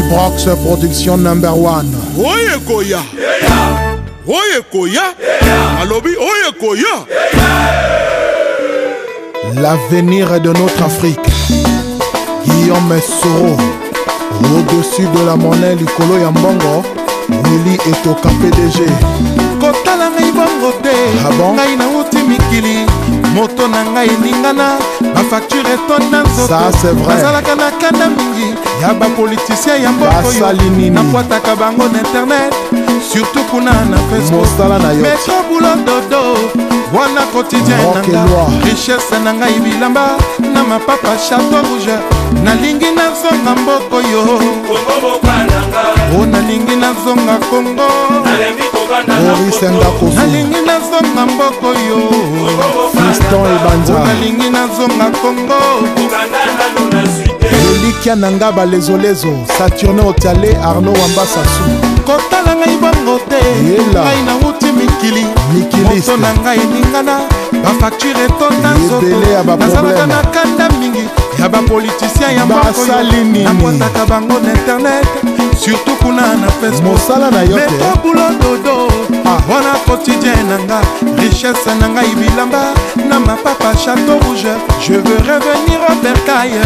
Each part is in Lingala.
Ibrox Production Number One. Oye koya. Oye koya. Alobi oye koya. L'avenir de notre Afrique. Guillaume Soro. Au-dessus de la monnaie, Licolo Yambongo. Willy Etoka PDG. kotala ngai bongo te ah ngai nauti mikili moto na ngai eningana bafacture etonda nzotozalaka na kanda mingi ya bapolitisien ya mboka oyo napwataka bango na internet surtout kuna na facebookmeko bulo dodo wana quotidien na nga richesse na ngai bilamba na mapapa chateau rouge nalingi nazonga mboko yo o nalingi nazonga kongo nalingi nazonga mboko yo nalingi nazonga kongo elikia na nga balezolezo saturne otiale arno wamba sasu kotala ngai bango te ngai nauti mikili moto na ngai eningana bafacture etonda nazalaka na kanda mingi ya bapolitisien ya mbokoyonakwataka bango na internet surtout kuna na facebookmetobulo dodo ah. wana quotidien na nga richesse na ngai bilamba na mapapa chateau rouge je veux revenir au bercaille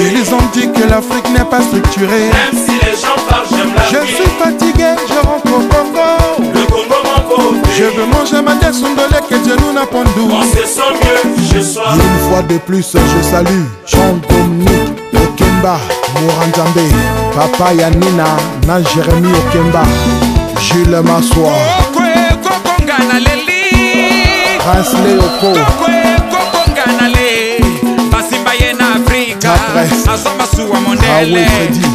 ils ont dit que l'afrique n'est pas structurée Même si les gens parlent, je suis fatigué je rentre au congo Je veux manger ma descendole que Dieu nous n'a pas nous. Une fois de plus, je salue Jean-Dominique Okemba, Moranjambe, Papa Yanina, na Jérémy Okemba, Jules Massoua. Prinsley Oko. basimba ye na afrika azwa masuwa mondele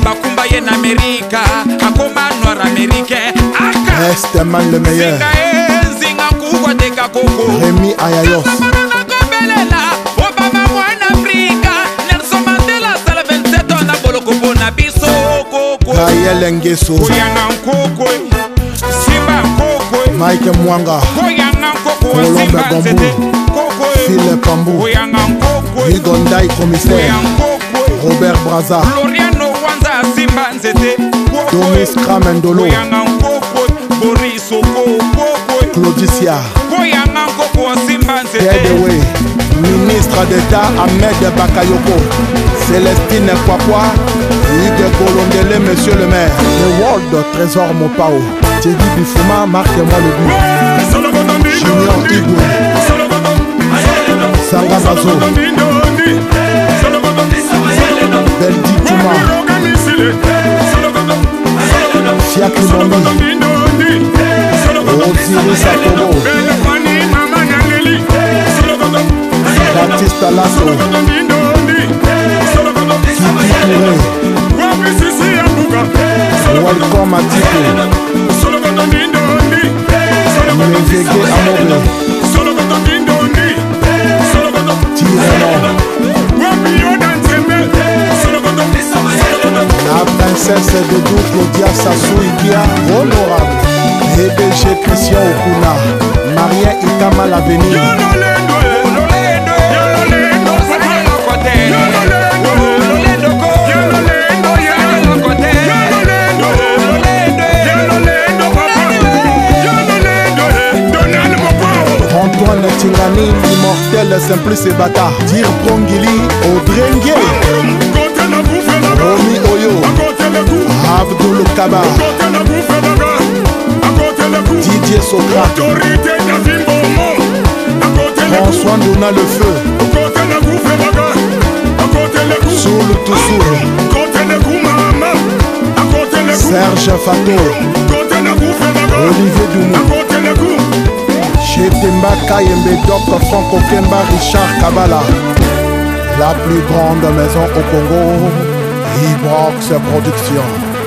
bakumba ye na amerika akoma noir américain aka esteman le meilleur afrika koko remi ayayos kobelela obama mwana afrika nelson mandela asala 27 na boloko mpona biso kokoayelengeso koyanga nkoko simba nkoko mike mwanga koyanga nkoko wasimba nzete koko file pambu koyanga nkoko igondai commissaire robert braza floriano wanza asimba nzete domis kramendolo koyanga nkoko borisoko koko Claudicia ministre d'État Ahmed Bakayoko, Célestine et Hugues les Monsieur le maire, Le World Trésor Mopao, Teddy Bifouma, marquez-moi le but. Junior Igwe, Beldi Osiris La princesse de honorable. Christian Okuna, Maria Itama l'avenir. simplice et bata dire prongili odrenge omi oyo abdul kaba didier socrate françois donna le feu soul tousour serge fato olivier dumou Bemba Kayembe, Doc Franco Kemba, Richard Kabala. La plus grande maison au Congo, Ibrox Productions.